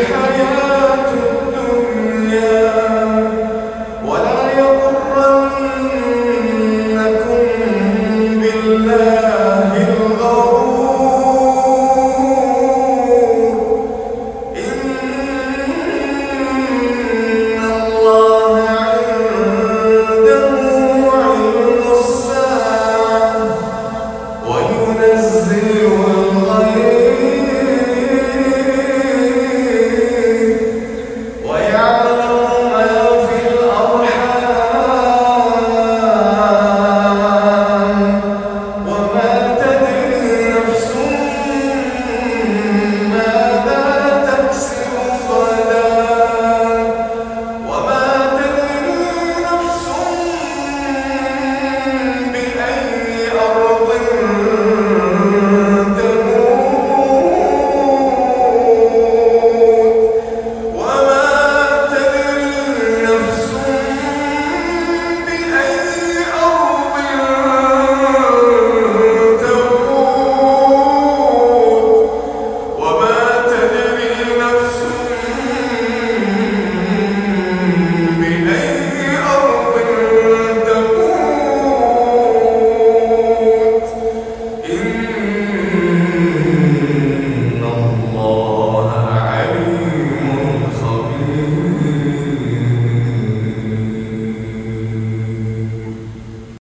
الحياة الدنيا.